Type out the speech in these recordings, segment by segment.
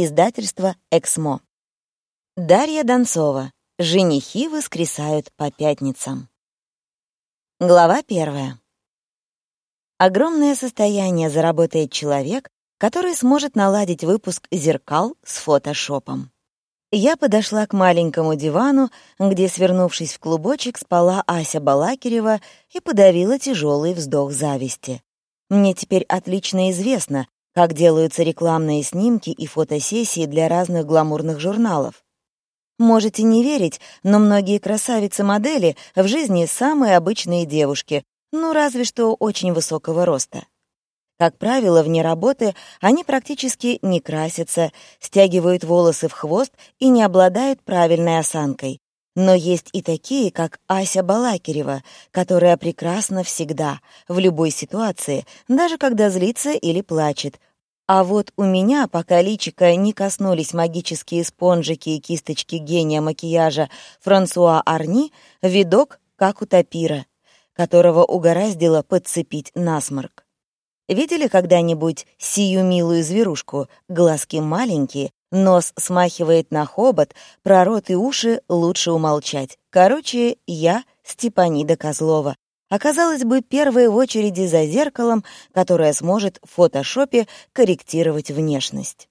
Издательство «Эксмо». Дарья Донцова. Женихи воскресают по пятницам. Глава первая. Огромное состояние заработает человек, который сможет наладить выпуск зеркал с фотошопом. Я подошла к маленькому дивану, где, свернувшись в клубочек, спала Ася Балакирева и подавила тяжелый вздох зависти. Мне теперь отлично известно, как делаются рекламные снимки и фотосессии для разных гламурных журналов. Можете не верить, но многие красавицы-модели в жизни самые обычные девушки, ну разве что очень высокого роста. Как правило, вне работы они практически не красятся, стягивают волосы в хвост и не обладают правильной осанкой. Но есть и такие, как Ася Балакирева, которая прекрасна всегда, в любой ситуации, даже когда злится или плачет, а вот у меня, пока личика не коснулись магические спонжики и кисточки гения макияжа Франсуа Арни, видок как у тапира, которого угораздило подцепить насморк. Видели когда-нибудь сию милую зверушку? Глазки маленькие, нос смахивает на хобот, про рот и уши лучше умолчать. Короче, я Степанида Козлова, оказалась бы первой в очереди за зеркалом, которое сможет в фотошопе корректировать внешность.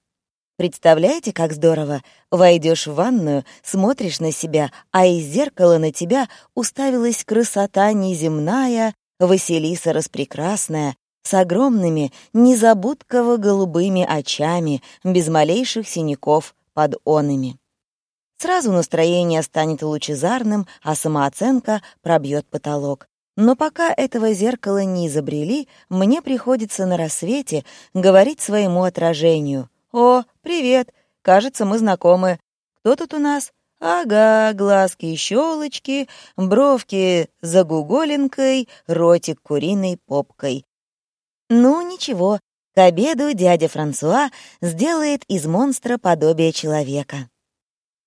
Представляете, как здорово? Войдешь в ванную, смотришь на себя, а из зеркала на тебя уставилась красота неземная, Василиса распрекрасная, с огромными, незабудково-голубыми очами, без малейших синяков под онами. Сразу настроение станет лучезарным, а самооценка пробьет потолок. Но пока этого зеркала не изобрели, мне приходится на рассвете говорить своему отражению. «О, привет! Кажется, мы знакомы. Кто тут у нас?» «Ага, глазки и щелочки, бровки загуголинкой, ротик куриной попкой». «Ну, ничего, к обеду дядя Франсуа сделает из монстра подобие человека».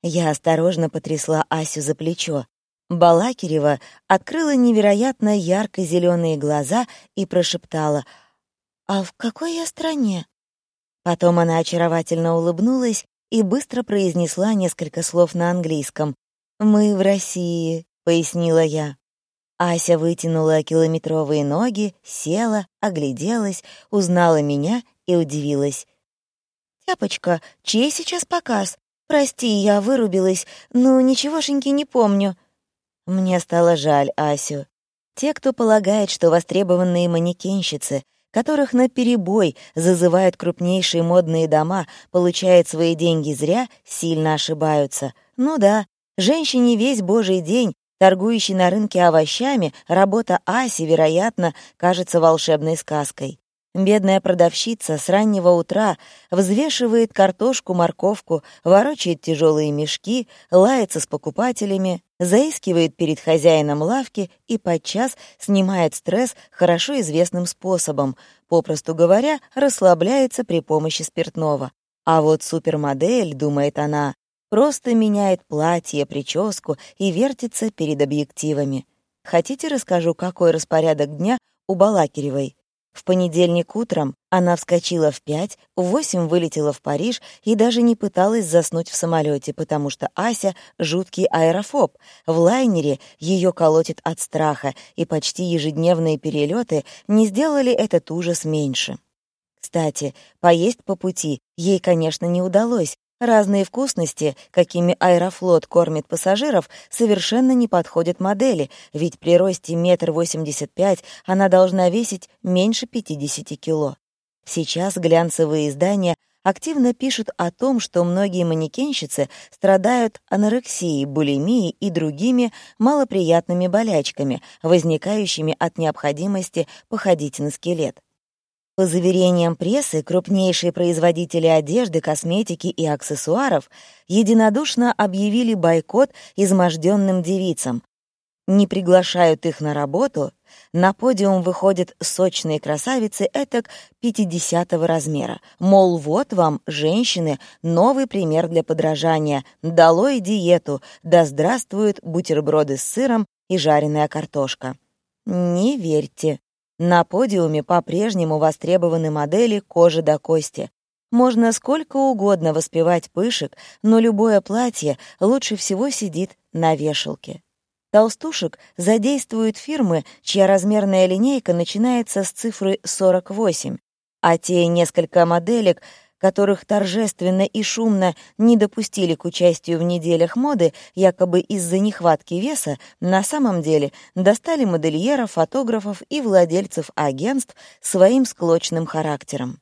Я осторожно потрясла Асю за плечо. Балакирева открыла невероятно ярко-зеленые глаза и прошептала «А в какой я стране?» Потом она очаровательно улыбнулась и быстро произнесла несколько слов на английском. «Мы в России», — пояснила я. Ася вытянула километровые ноги, села, огляделась, узнала меня и удивилась. «Тяпочка, чей сейчас показ? Прости, я вырубилась, но ничегошеньки не помню». Мне стало жаль Асю. Те, кто полагает, что востребованные манекенщицы, которых на перебой зазывают крупнейшие модные дома, получают свои деньги зря, сильно ошибаются. Ну да, женщине весь божий день, торгующей на рынке овощами, работа Аси, вероятно, кажется волшебной сказкой. Бедная продавщица с раннего утра взвешивает картошку, морковку, ворочает тяжелые мешки, лается с покупателями, заискивает перед хозяином лавки и подчас снимает стресс хорошо известным способом, попросту говоря, расслабляется при помощи спиртного. А вот супермодель, думает она, просто меняет платье, прическу и вертится перед объективами. Хотите, расскажу, какой распорядок дня у Балакиревой? В понедельник утром она вскочила в пять, в восемь вылетела в Париж и даже не пыталась заснуть в самолете, потому что Ася — жуткий аэрофоб. В лайнере ее колотит от страха, и почти ежедневные перелеты не сделали этот ужас меньше. Кстати, поесть по пути ей, конечно, не удалось, Разные вкусности, какими Аэрофлот кормит пассажиров, совершенно не подходят модели, ведь при росте метр восемьдесят пять она должна весить меньше 50 кило. Сейчас глянцевые издания активно пишут о том, что многие манекенщицы страдают анорексией, булимией и другими малоприятными болячками, возникающими от необходимости походить на скелет. По заверениям прессы, крупнейшие производители одежды, косметики и аксессуаров единодушно объявили бойкот изможденным девицам. Не приглашают их на работу, на подиум выходят сочные красавицы этак 50-го размера. Мол, вот вам, женщины, новый пример для подражания. Долой диету, да здравствуют бутерброды с сыром и жареная картошка. Не верьте. На подиуме по-прежнему востребованы модели кожи до кости. Можно сколько угодно воспевать пышек, но любое платье лучше всего сидит на вешалке. Толстушек задействуют фирмы, чья размерная линейка начинается с цифры 48, а те несколько моделек, которых торжественно и шумно не допустили к участию в неделях моды, якобы из-за нехватки веса, на самом деле достали модельеров, фотографов и владельцев агентств своим склочным характером.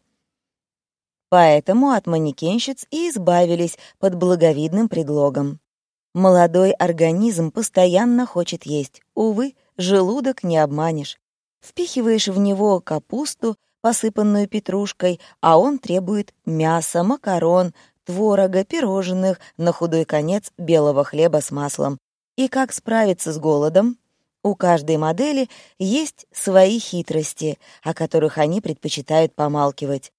Поэтому от манекенщиц и избавились под благовидным предлогом. Молодой организм постоянно хочет есть. Увы, желудок не обманешь. Впихиваешь в него капусту, посыпанную петрушкой, а он требует мяса, макарон, творога, пирожных, на худой конец белого хлеба с маслом. И как справиться с голодом? У каждой модели есть свои хитрости, о которых они предпочитают помалкивать.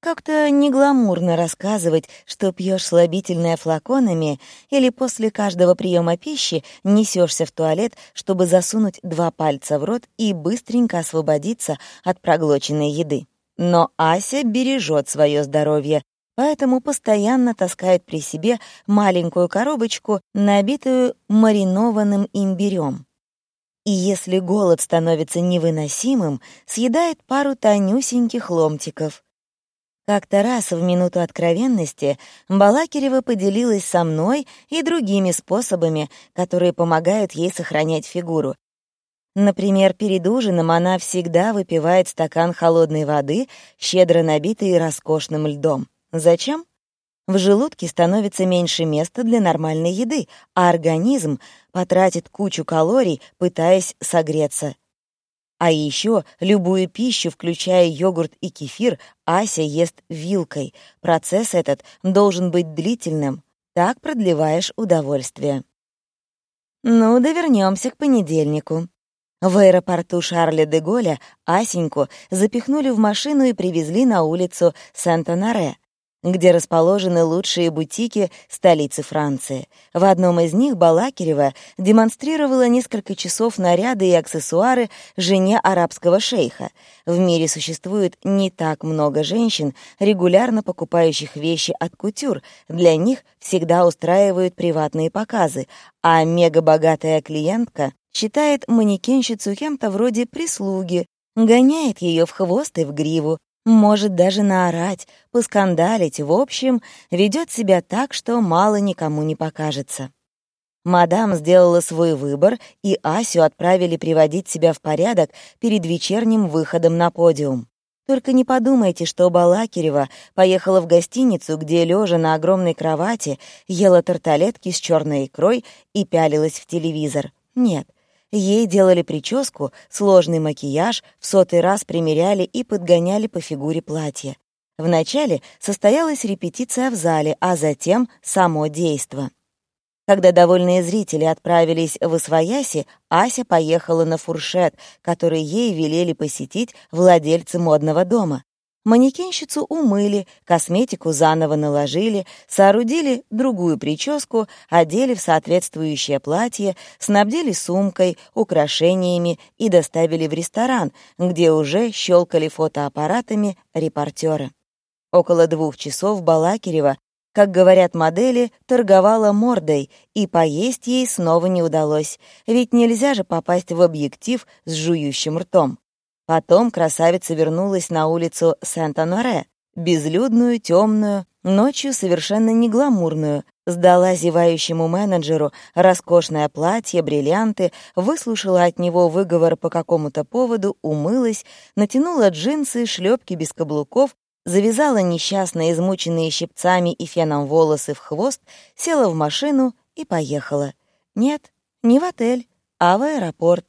Как-то негламурно рассказывать, что пьешь слабительное флаконами или после каждого приема пищи несешься в туалет, чтобы засунуть два пальца в рот и быстренько освободиться от проглоченной еды. Но Ася бережет свое здоровье, поэтому постоянно таскает при себе маленькую коробочку, набитую маринованным имбирем. И если голод становится невыносимым, съедает пару тонюсеньких ломтиков — как-то раз в минуту откровенности Балакирева поделилась со мной и другими способами, которые помогают ей сохранять фигуру. Например, перед ужином она всегда выпивает стакан холодной воды, щедро набитый роскошным льдом. Зачем? В желудке становится меньше места для нормальной еды, а организм потратит кучу калорий, пытаясь согреться. А еще любую пищу, включая йогурт и кефир, Ася ест вилкой. Процесс этот должен быть длительным. Так продлеваешь удовольствие. Ну, да вернемся к понедельнику. В аэропорту Шарля де Голля Асеньку запихнули в машину и привезли на улицу Сент-Анаре, где расположены лучшие бутики столицы Франции. В одном из них Балакирева демонстрировала несколько часов наряды и аксессуары жене арабского шейха. В мире существует не так много женщин, регулярно покупающих вещи от кутюр. Для них всегда устраивают приватные показы, а мегабогатая клиентка считает манекенщицу кем-то вроде прислуги, гоняет ее в хвост и в гриву, может даже наорать, поскандалить, в общем, ведет себя так, что мало никому не покажется. Мадам сделала свой выбор, и Асю отправили приводить себя в порядок перед вечерним выходом на подиум. Только не подумайте, что Балакирева поехала в гостиницу, где, лежа на огромной кровати, ела тарталетки с черной икрой и пялилась в телевизор. Нет, Ей делали прическу, сложный макияж, в сотый раз примеряли и подгоняли по фигуре платья. Вначале состоялась репетиция в зале, а затем само действо. Когда довольные зрители отправились в Освояси, Ася поехала на фуршет, который ей велели посетить владельцы модного дома. Манекенщицу умыли, косметику заново наложили, соорудили другую прическу, одели в соответствующее платье, снабдили сумкой, украшениями и доставили в ресторан, где уже щелкали фотоаппаратами репортеры. Около двух часов Балакирева, как говорят модели, торговала мордой, и поесть ей снова не удалось, ведь нельзя же попасть в объектив с жующим ртом. Потом красавица вернулась на улицу Сент-Аноре, безлюдную, темную, ночью совершенно не гламурную, сдала зевающему менеджеру роскошное платье, бриллианты, выслушала от него выговор по какому-то поводу, умылась, натянула джинсы, шлепки без каблуков, завязала несчастно измученные щипцами и феном волосы в хвост, села в машину и поехала. Нет, не в отель, а в аэропорт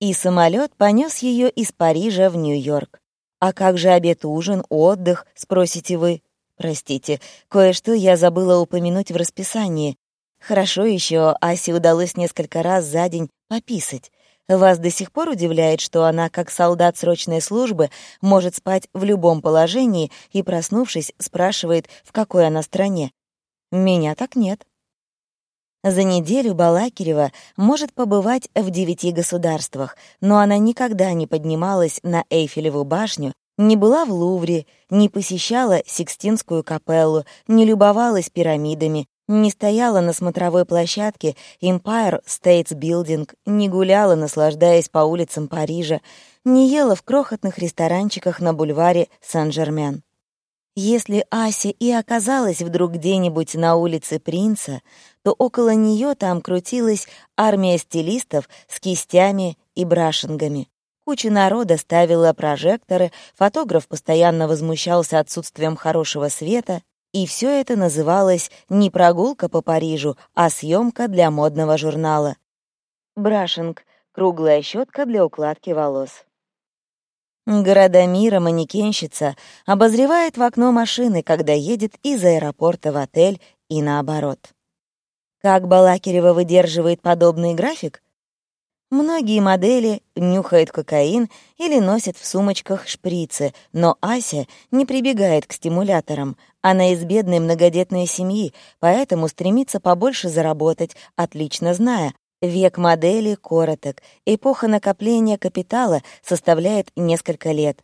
и самолет понес ее из Парижа в Нью-Йорк. А как же обед-ужин, отдых, спросите вы? Простите, кое-что я забыла упомянуть в расписании. Хорошо еще Асе удалось несколько раз за день пописать. Вас до сих пор удивляет, что она, как солдат срочной службы, может спать в любом положении и, проснувшись, спрашивает, в какой она стране? Меня так нет. За неделю Балакирева может побывать в девяти государствах, но она никогда не поднималась на Эйфелеву башню, Не была в Лувре, не посещала Сикстинскую капеллу, не любовалась пирамидами, не стояла на смотровой площадке Empire States Building, не гуляла, наслаждаясь по улицам Парижа, не ела в крохотных ресторанчиках на бульваре Сан-Жермен. Если Ася и оказалась вдруг где-нибудь на улице Принца, то около нее там крутилась армия стилистов с кистями и брашингами. Куча народа ставила прожекторы, фотограф постоянно возмущался отсутствием хорошего света, и все это называлось не прогулка по Парижу, а съемка для модного журнала. Брашинг — круглая щетка для укладки волос. Города мира манекенщица обозревает в окно машины, когда едет из аэропорта в отель и наоборот. Как Балакирева выдерживает подобный график? Многие модели нюхают кокаин или носят в сумочках шприцы, но Ася не прибегает к стимуляторам. Она из бедной многодетной семьи, поэтому стремится побольше заработать, отлично зная, век модели короток, эпоха накопления капитала составляет несколько лет.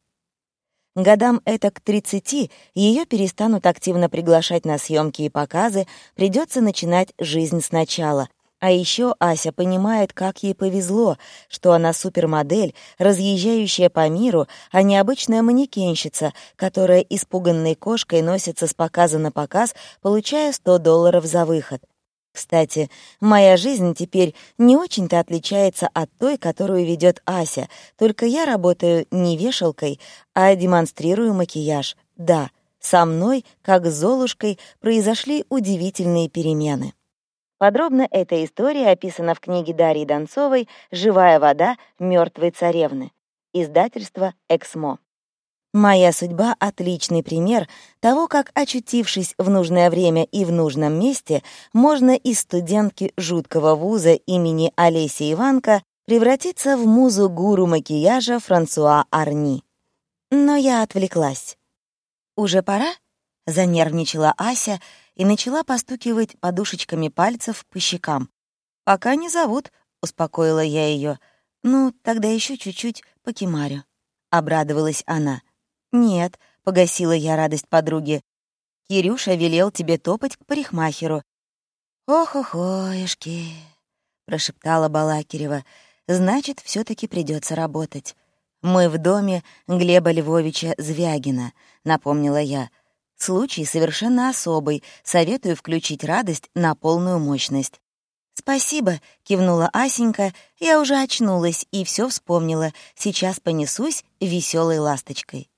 Годам это к 30 ее перестанут активно приглашать на съемки и показы, придется начинать жизнь сначала — а еще Ася понимает, как ей повезло, что она супермодель, разъезжающая по миру, а не обычная манекенщица, которая испуганной кошкой носится с показа на показ, получая 100 долларов за выход. Кстати, моя жизнь теперь не очень-то отличается от той, которую ведет Ася, только я работаю не вешалкой, а демонстрирую макияж. Да, со мной, как с Золушкой, произошли удивительные перемены. Подробно эта история описана в книге Дарьи Донцовой «Живая вода мертвой царевны». Издательство «Эксмо». Моя судьба — отличный пример того, как, очутившись в нужное время и в нужном месте, можно из студентки жуткого вуза имени Олеси Иванко превратиться в музу-гуру макияжа Франсуа Арни. Но я отвлеклась. «Уже пора?» — занервничала Ася — и начала постукивать подушечками пальцев по щекам. «Пока не зовут», — успокоила я ее. «Ну, тогда еще чуть-чуть покемарю», — обрадовалась она. «Нет», — погасила я радость подруги. «Кирюша велел тебе топать к парикмахеру». «Ох-охоешки», — прошептала Балакирева. «Значит, все таки придется работать». «Мы в доме Глеба Львовича Звягина», — напомнила я. Случай совершенно особый, советую включить радость на полную мощность. «Спасибо», — кивнула Асенька, я уже очнулась и все вспомнила, сейчас понесусь веселой ласточкой.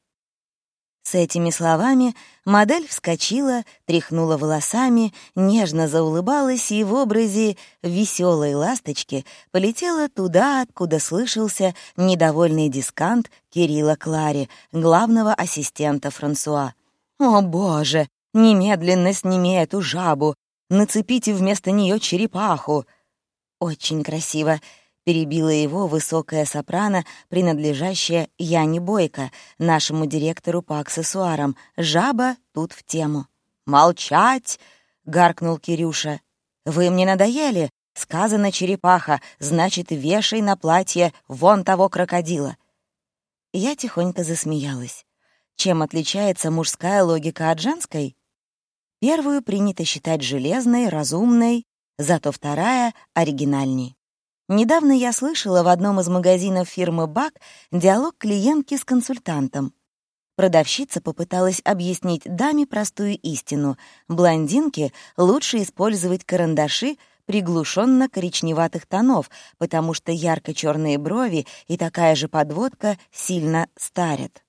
С этими словами модель вскочила, тряхнула волосами, нежно заулыбалась и в образе веселой ласточки полетела туда, откуда слышался недовольный дискант Кирилла Клари, главного ассистента Франсуа. «О, боже! Немедленно сними эту жабу! Нацепите вместо нее черепаху!» «Очень красиво!» — перебила его высокая сопрано, принадлежащая Яне Бойко, нашему директору по аксессуарам. «Жаба тут в тему». «Молчать!» — гаркнул Кирюша. «Вы мне надоели!» Сказано черепаха, значит, вешай на платье вон того крокодила. Я тихонько засмеялась. Чем отличается мужская логика от женской? Первую принято считать железной, разумной, зато вторая — оригинальней. Недавно я слышала в одном из магазинов фирмы «Бак» диалог клиентки с консультантом. Продавщица попыталась объяснить даме простую истину. Блондинке лучше использовать карандаши приглушенно-коричневатых тонов, потому что ярко-черные брови и такая же подводка сильно старят.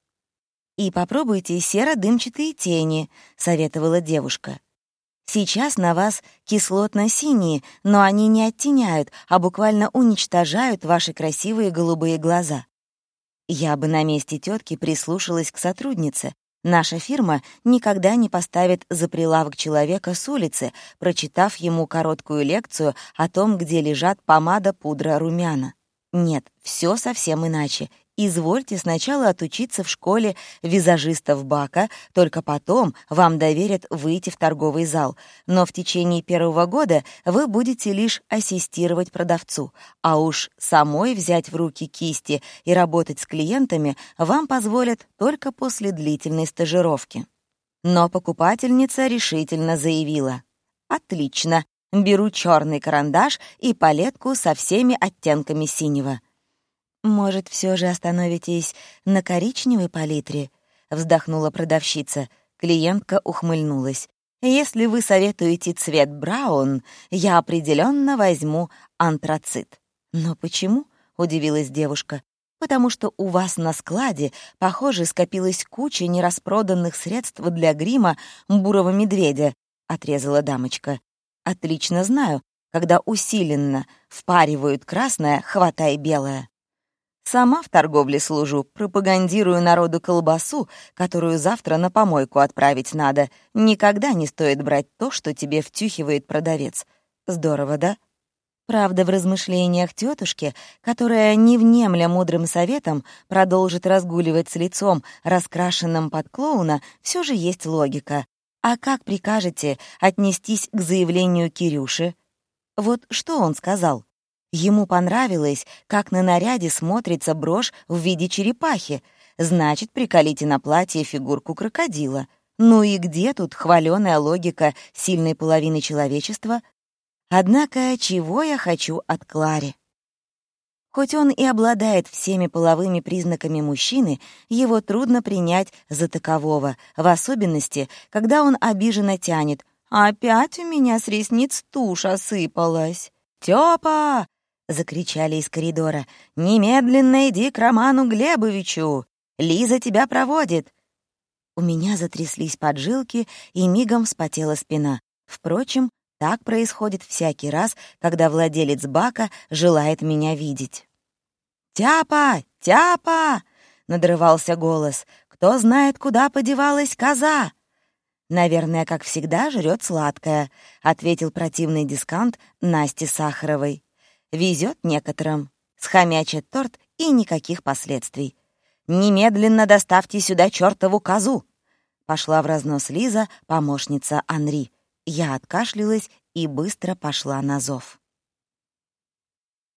«И попробуйте серо-дымчатые тени», — советовала девушка. «Сейчас на вас кислотно-синие, но они не оттеняют, а буквально уничтожают ваши красивые голубые глаза». Я бы на месте тетки прислушалась к сотруднице. Наша фирма никогда не поставит за прилавок человека с улицы, прочитав ему короткую лекцию о том, где лежат помада, пудра, румяна. Нет, все совсем иначе. Извольте сначала отучиться в школе визажистов Бака, только потом вам доверят выйти в торговый зал. Но в течение первого года вы будете лишь ассистировать продавцу, а уж самой взять в руки кисти и работать с клиентами вам позволят только после длительной стажировки. Но покупательница решительно заявила. «Отлично, беру черный карандаш и палетку со всеми оттенками синего». «Может, все же остановитесь на коричневой палитре?» — вздохнула продавщица. Клиентка ухмыльнулась. «Если вы советуете цвет браун, я определенно возьму антрацит». «Но почему?» — удивилась девушка. «Потому что у вас на складе, похоже, скопилась куча нераспроданных средств для грима бурого медведя», — отрезала дамочка. «Отлично знаю, когда усиленно впаривают красное, хватай белое». Сама в торговле служу, пропагандирую народу колбасу, которую завтра на помойку отправить надо. Никогда не стоит брать то, что тебе втюхивает продавец. Здорово, да? Правда, в размышлениях тетушки, которая, не внемля мудрым советом, продолжит разгуливать с лицом, раскрашенным под клоуна, все же есть логика. А как прикажете отнестись к заявлению Кирюши? Вот что он сказал? Ему понравилось, как на наряде смотрится брошь в виде черепахи. Значит, приколите на платье фигурку крокодила. Ну и где тут хваленая логика сильной половины человечества? Однако, чего я хочу от Клари? Хоть он и обладает всеми половыми признаками мужчины, его трудно принять за такового, в особенности, когда он обиженно тянет «Опять у меня с ресниц тушь осыпалась». «Тёпа, — закричали из коридора. «Немедленно иди к Роману Глебовичу! Лиза тебя проводит!» У меня затряслись поджилки, и мигом вспотела спина. Впрочем, так происходит всякий раз, когда владелец бака желает меня видеть. «Тяпа! Тяпа!» — надрывался голос. «Кто знает, куда подевалась коза?» «Наверное, как всегда, жрет сладкое», — ответил противный дискант Насти Сахаровой. Везет некоторым. Схомячит торт и никаких последствий. «Немедленно доставьте сюда чертову козу!» Пошла в разнос Лиза, помощница Анри. Я откашлялась и быстро пошла на зов.